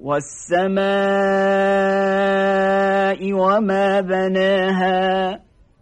والسماء وما بناها